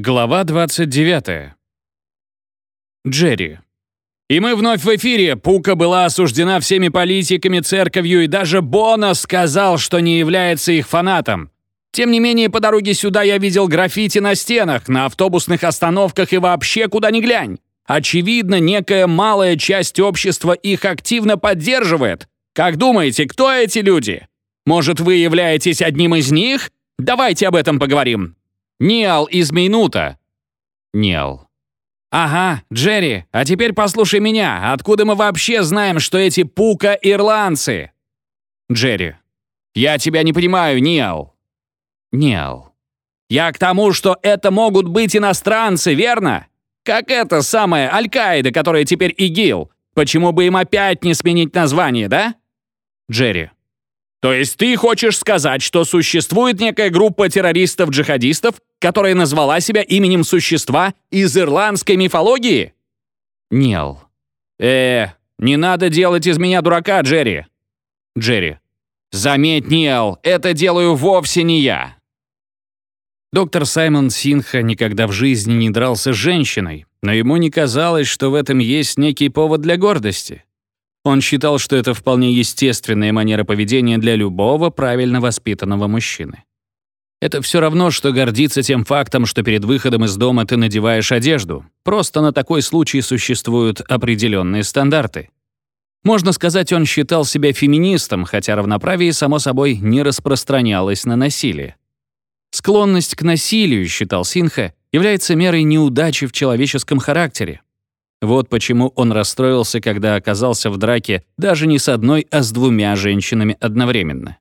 Глава 29. Джерри. И мы вновь в эфире. Пука была осуждена всеми политиками, церковью, и даже Бона сказал, что не является их фанатом. Тем не менее, по дороге сюда я видел граффити на стенах, на автобусных остановках и вообще куда ни глянь. Очевидно, некая малая часть общества их активно поддерживает. Как думаете, кто эти люди? Может, вы являетесь одним из них? Давайте об этом поговорим. Ниал из Минута. Ниал. Ага, Джерри, а теперь послушай меня. Откуда мы вообще знаем, что эти пука ирландцы? Джерри. Я тебя не понимаю, Ниал. Ниал. Я к тому, что это могут быть иностранцы, верно? Как это самая Аль-Каида, которая теперь ИГИЛ. Почему бы им опять не сменить название, да? Джерри. То есть ты хочешь сказать, что существует некая группа террористов-джихадистов, которая назвала себя именем существа из ирландской мифологии? Нел. Э, не надо делать из меня дурака, Джерри. Джерри. Заметь, Нел, это делаю вовсе не я. Доктор Саймон Синха никогда в жизни не дрался с женщиной, но ему не казалось, что в этом есть некий повод для гордости. Он считал, что это вполне естественная манера поведения для любого правильно воспитанного мужчины. Это все равно, что гордиться тем фактом, что перед выходом из дома ты надеваешь одежду. Просто на такой случай существуют определенные стандарты. Можно сказать, он считал себя феминистом, хотя равноправие, само собой, не распространялось на насилие. Склонность к насилию, считал Синха, является мерой неудачи в человеческом характере. Вот почему он расстроился, когда оказался в драке даже не с одной, а с двумя женщинами одновременно.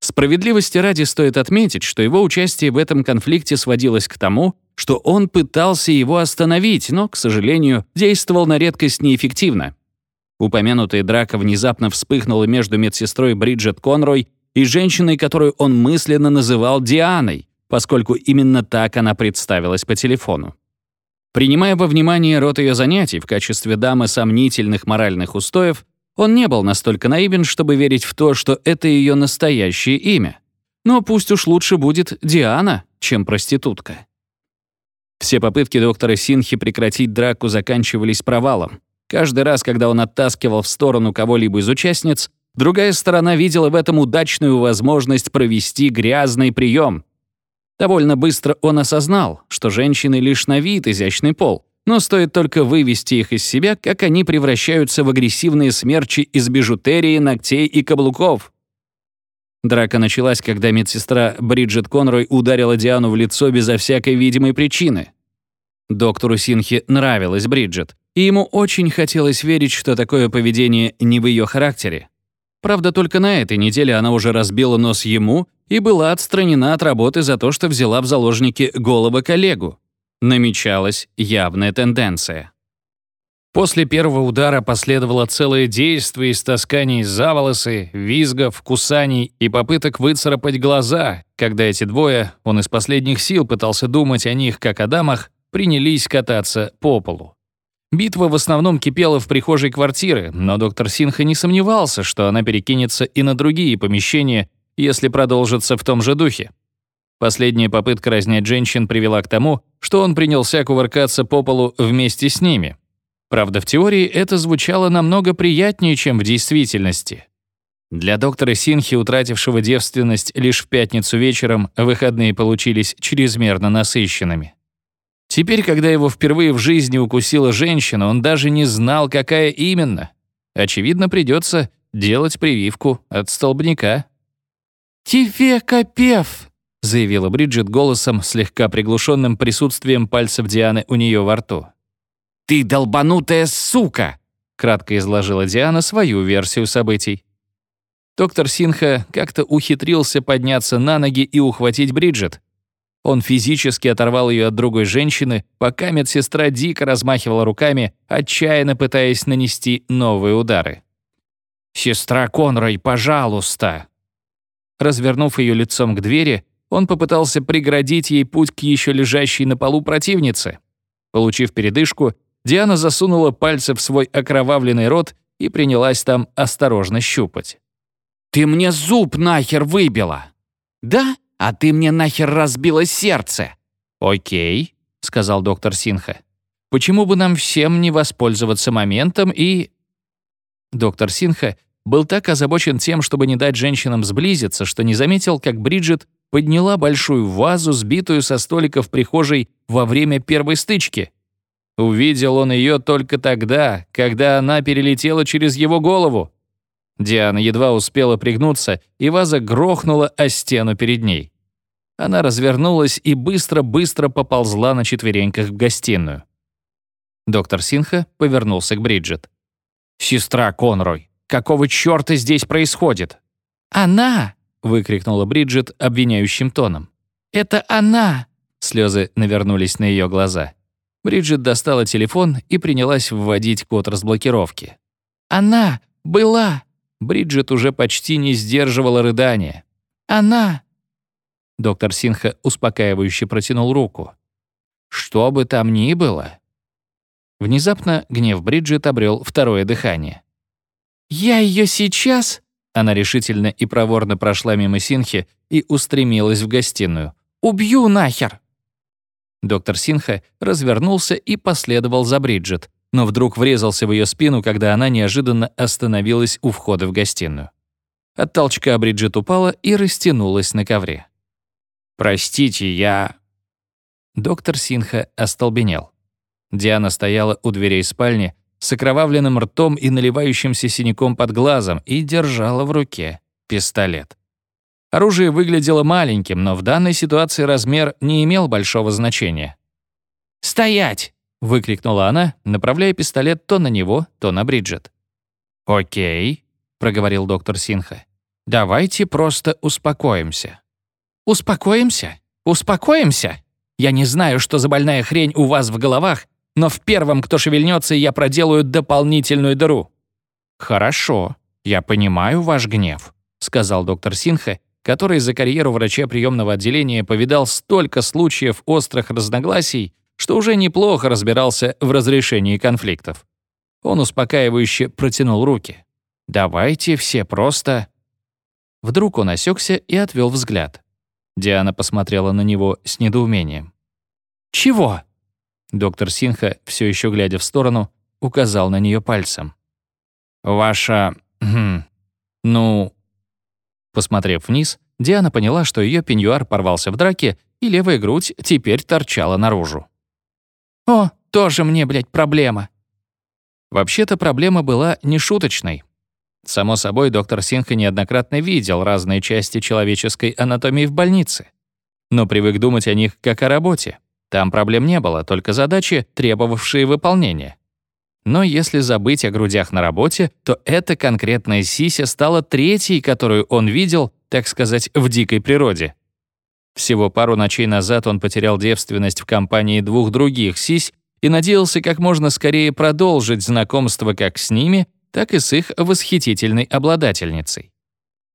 Справедливости ради стоит отметить, что его участие в этом конфликте сводилось к тому, что он пытался его остановить, но, к сожалению, действовал на редкость неэффективно. Упомянутая драка внезапно вспыхнула между медсестрой Бриджет Конрой и женщиной, которую он мысленно называл Дианой, поскольку именно так она представилась по телефону. Принимая во внимание род ее занятий в качестве дамы сомнительных моральных устоев, он не был настолько наивен, чтобы верить в то, что это ее настоящее имя. Но пусть уж лучше будет Диана, чем проститутка. Все попытки доктора Синхи прекратить драку заканчивались провалом. Каждый раз, когда он оттаскивал в сторону кого-либо из участниц, другая сторона видела в этом удачную возможность провести грязный прием, Довольно быстро он осознал, что женщины лишь на вид изящный пол, но стоит только вывести их из себя, как они превращаются в агрессивные смерчи из бижутерии, ногтей и каблуков. Драка началась, когда медсестра Бриджит Конрой ударила Диану в лицо безо всякой видимой причины. Доктору Синхи нравилась Бриджит, и ему очень хотелось верить, что такое поведение не в ее характере. Правда, только на этой неделе она уже разбила нос ему и была отстранена от работы за то, что взяла в заложники голого коллегу. Намечалась явная тенденция. После первого удара последовало целое действие из тасканий за волосы, визгов, кусаний и попыток выцарапать глаза, когда эти двое, он из последних сил пытался думать о них как о дамах, принялись кататься по полу. Битва в основном кипела в прихожей квартиры, но доктор Синха не сомневался, что она перекинется и на другие помещения, если продолжится в том же духе. Последняя попытка разнять женщин привела к тому, что он принялся кувыркаться по полу вместе с ними. Правда, в теории это звучало намного приятнее, чем в действительности. Для доктора Синхи, утратившего девственность лишь в пятницу вечером, выходные получились чрезмерно насыщенными. Теперь, когда его впервые в жизни укусила женщина, он даже не знал, какая именно. Очевидно, придется делать прививку от столбняка. «Тебе капев!» — заявила Бриджит голосом, слегка приглушенным присутствием пальцев Дианы у нее во рту. «Ты долбанутая сука!» — кратко изложила Диана свою версию событий. Доктор Синха как-то ухитрился подняться на ноги и ухватить Бриджит. Он физически оторвал ее от другой женщины, пока медсестра дико размахивала руками, отчаянно пытаясь нанести новые удары. «Сестра Конрой, пожалуйста!» Развернув ее лицом к двери, он попытался преградить ей путь к еще лежащей на полу противнице. Получив передышку, Диана засунула пальцы в свой окровавленный рот и принялась там осторожно щупать. «Ты мне зуб нахер выбила!» «Да? А ты мне нахер разбила сердце!» «Окей», — сказал доктор Синха. «Почему бы нам всем не воспользоваться моментом и...» Доктор Синха был так озабочен тем, чтобы не дать женщинам сблизиться, что не заметил, как Бриджит подняла большую вазу, сбитую со столика в прихожей во время первой стычки. Увидел он ее только тогда, когда она перелетела через его голову. Диана едва успела пригнуться, и ваза грохнула о стену перед ней. Она развернулась и быстро-быстро поползла на четвереньках в гостиную. Доктор Синха повернулся к Бриджит. «Сестра Конрой, какого чёрта здесь происходит?» «Она!» — выкрикнула Бриджит обвиняющим тоном. «Это она!» Слезы навернулись на ее глаза. Бриджит достала телефон и принялась вводить код разблокировки. «Она была!» Бриджит уже почти не сдерживала рыдания. «Она!» Доктор Синха успокаивающе протянул руку. «Что бы там ни было...» Внезапно гнев Бриджит обрел второе дыхание. «Я ее сейчас...» Она решительно и проворно прошла мимо Синхи и устремилась в гостиную. «Убью нахер!» Доктор Синха развернулся и последовал за Бриджит, но вдруг врезался в ее спину, когда она неожиданно остановилась у входа в гостиную. От толчка Бриджит упала и растянулась на ковре. «Простите, я...» Доктор Синха остолбенел. Диана стояла у дверей спальни с окровавленным ртом и наливающимся синяком под глазом и держала в руке пистолет. Оружие выглядело маленьким, но в данной ситуации размер не имел большого значения. «Стоять!» — выкрикнула она, направляя пистолет то на него, то на Бриджит. «Окей», — проговорил доктор Синха. «Давайте просто успокоимся». «Успокоимся? Успокоимся? Я не знаю, что за больная хрень у вас в головах, но в первом, кто шевельнется, я проделаю дополнительную дыру». «Хорошо, я понимаю ваш гнев», — сказал доктор Синха, который за карьеру врача приемного отделения повидал столько случаев острых разногласий, что уже неплохо разбирался в разрешении конфликтов. Он успокаивающе протянул руки. «Давайте все просто...» Вдруг он осекся и отвел взгляд. Диана посмотрела на него с недоумением. «Чего?» Доктор Синха, все еще глядя в сторону, указал на нее пальцем. «Ваша... Хм, ну...» Посмотрев вниз, Диана поняла, что ее пеньюар порвался в драке, и левая грудь теперь торчала наружу. «О, тоже мне, блядь, проблема». Вообще-то проблема была нешуточной. Само собой, доктор Синха неоднократно видел разные части человеческой анатомии в больнице. Но привык думать о них как о работе. Там проблем не было, только задачи, требовавшие выполнения. Но если забыть о грудях на работе, то эта конкретная сися стала третьей, которую он видел, так сказать, в дикой природе. Всего пару ночей назад он потерял девственность в компании двух других сись и надеялся как можно скорее продолжить знакомство как с ними, так и с их восхитительной обладательницей.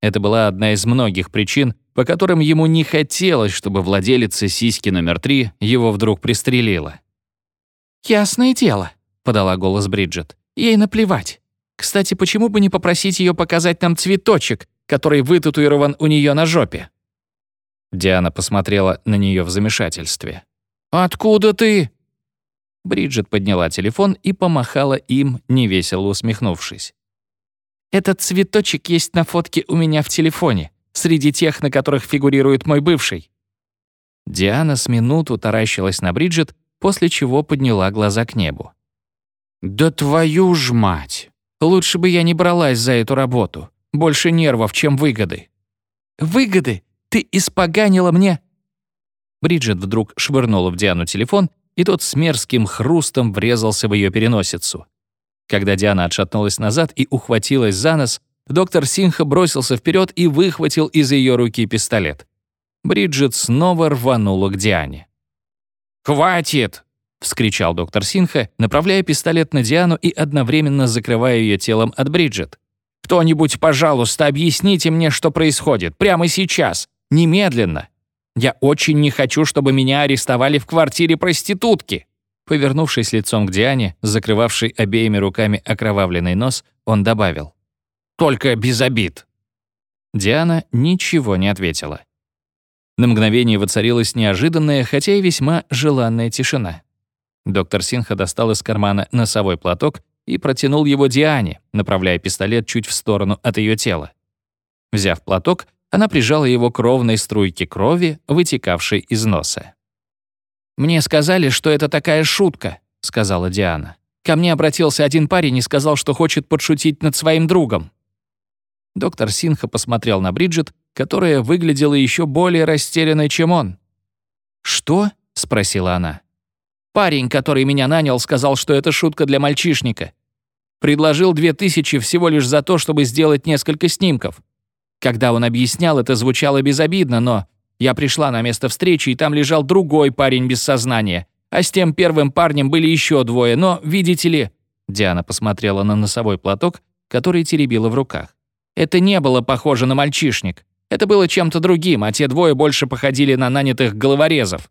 Это была одна из многих причин, по которым ему не хотелось, чтобы владелица сиськи номер три его вдруг пристрелила. «Ясное дело», — подала голос Бриджит. «Ей наплевать. Кстати, почему бы не попросить ее показать нам цветочек, который вытатуирован у нее на жопе?» Диана посмотрела на нее в замешательстве. «Откуда ты?» Бриджит подняла телефон и помахала им, невесело усмехнувшись. «Этот цветочек есть на фотке у меня в телефоне, среди тех, на которых фигурирует мой бывший». Диана с минуту таращилась на Бриджит, после чего подняла глаза к небу. «Да твою ж мать! Лучше бы я не бралась за эту работу. Больше нервов, чем выгоды». «Выгоды? Ты испоганила мне...» Бриджит вдруг швырнула в Диану телефон, и тот с мерзким хрустом врезался в ее переносицу. Когда Диана отшатнулась назад и ухватилась за нос, доктор Синха бросился вперед и выхватил из ее руки пистолет. Бриджит снова рванула к Диане. «Хватит!» — вскричал доктор Синха, направляя пистолет на Диану и одновременно закрывая ее телом от Бриджит. «Кто-нибудь, пожалуйста, объясните мне, что происходит, прямо сейчас, немедленно. Я очень не хочу, чтобы меня арестовали в квартире проститутки». Повернувшись лицом к Диане, закрывавшей обеими руками окровавленный нос, он добавил. «Только без обид». Диана ничего не ответила. На мгновение воцарилась неожиданная, хотя и весьма желанная тишина. Доктор Синха достал из кармана носовой платок и протянул его Диане, направляя пистолет чуть в сторону от ее тела. Взяв платок, она прижала его к ровной струйке крови, вытекавшей из носа. «Мне сказали, что это такая шутка», — сказала Диана. «Ко мне обратился один парень и сказал, что хочет подшутить над своим другом». Доктор Синха посмотрел на Бриджит, которая выглядела еще более растерянной, чем он. «Что?» — спросила она. «Парень, который меня нанял, сказал, что это шутка для мальчишника. Предложил две тысячи всего лишь за то, чтобы сделать несколько снимков. Когда он объяснял, это звучало безобидно, но я пришла на место встречи, и там лежал другой парень без сознания. А с тем первым парнем были еще двое, но, видите ли...» Диана посмотрела на носовой платок, который теребила в руках. «Это не было похоже на мальчишник. Это было чем-то другим, а те двое больше походили на нанятых головорезов.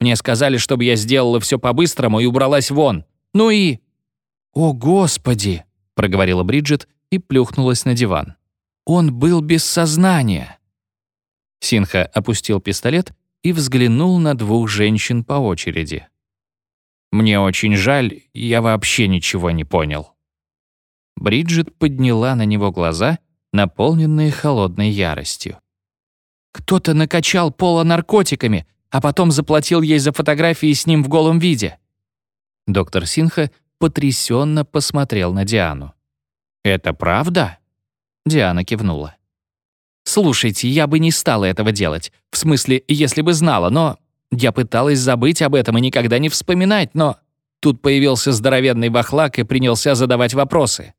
Мне сказали, чтобы я сделала все по-быстрому и убралась вон. Ну и...» «О, Господи!» — проговорила Бриджит и плюхнулась на диван. «Он был без сознания!» Синха опустил пистолет и взглянул на двух женщин по очереди. «Мне очень жаль, я вообще ничего не понял». Бриджит подняла на него глаза наполненные холодной яростью. «Кто-то накачал Пола наркотиками, а потом заплатил ей за фотографии с ним в голом виде». Доктор Синха потрясенно посмотрел на Диану. «Это правда?» Диана кивнула. «Слушайте, я бы не стала этого делать. В смысле, если бы знала, но... Я пыталась забыть об этом и никогда не вспоминать, но... Тут появился здоровенный вахлак и принялся задавать вопросы.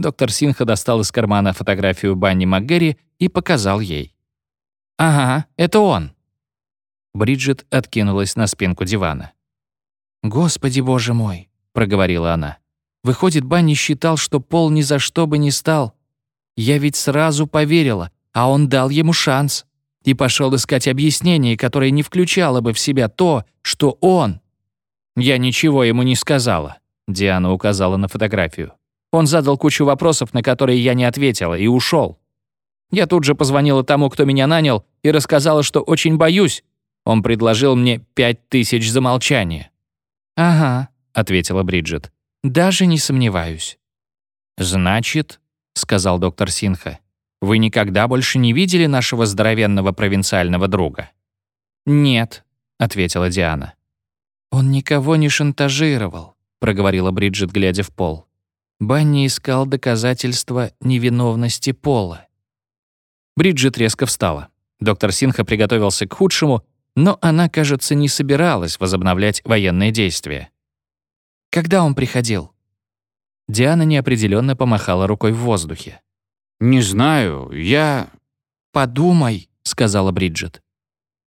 Доктор Синха достал из кармана фотографию Банни МакГерри и показал ей. «Ага, это он». Бриджит откинулась на спинку дивана. «Господи, боже мой», — проговорила она. «Выходит, Банни считал, что Пол ни за что бы не стал. Я ведь сразу поверила, а он дал ему шанс и пошел искать объяснение, которое не включало бы в себя то, что он...» «Я ничего ему не сказала», — Диана указала на фотографию. Он задал кучу вопросов, на которые я не ответила, и ушел. Я тут же позвонила тому, кто меня нанял, и рассказала, что очень боюсь. Он предложил мне пять тысяч за молчание. «Ага», — ответила Бриджит. «Даже не сомневаюсь». «Значит», — сказал доктор Синха, «вы никогда больше не видели нашего здоровенного провинциального друга?» «Нет», — ответила Диана. «Он никого не шантажировал», — проговорила Бриджит, глядя в пол. Банни искал доказательства невиновности Пола. Бриджит резко встала. Доктор Синха приготовился к худшему, но она, кажется, не собиралась возобновлять военные действия. «Когда он приходил?» Диана неопределенно помахала рукой в воздухе. «Не знаю, я...» «Подумай», — сказала Бриджит.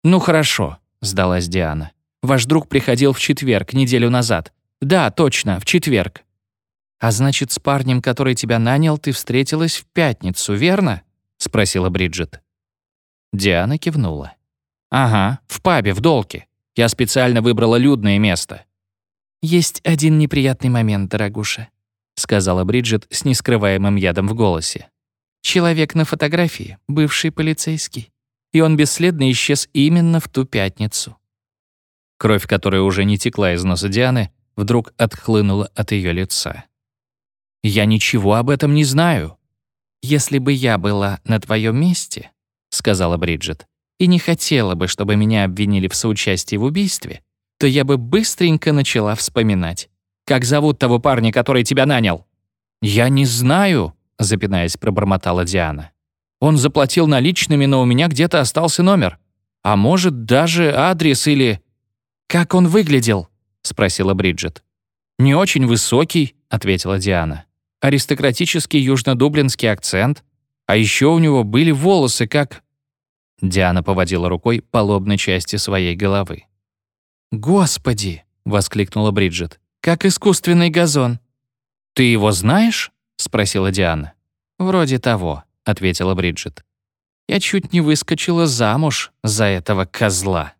«Ну хорошо», — сдалась Диана. «Ваш друг приходил в четверг, неделю назад. Да, точно, в четверг. «А значит, с парнем, который тебя нанял, ты встретилась в пятницу, верно?» — спросила Бриджит. Диана кивнула. «Ага, в пабе, в Долке. Я специально выбрала людное место». «Есть один неприятный момент, дорогуша», — сказала Бриджит с нескрываемым ядом в голосе. «Человек на фотографии, бывший полицейский, и он бесследно исчез именно в ту пятницу». Кровь, которая уже не текла из носа Дианы, вдруг отхлынула от ее лица. Я ничего об этом не знаю. Если бы я была на твоем месте, сказала Бриджит, и не хотела бы, чтобы меня обвинили в соучастии в убийстве, то я бы быстренько начала вспоминать. Как зовут того парня, который тебя нанял? Я не знаю, запинаясь, пробормотала Диана. Он заплатил наличными, но у меня где-то остался номер. А может, даже адрес или... «Как он выглядел?» — спросила Бриджит. «Не очень высокий», — ответила Диана аристократический южнодублинский акцент, а еще у него были волосы, как... Диана поводила рукой по лобной части своей головы. «Господи!» — воскликнула Бриджит. «Как искусственный газон!» «Ты его знаешь?» — спросила Диана. «Вроде того», — ответила Бриджит. «Я чуть не выскочила замуж за этого козла».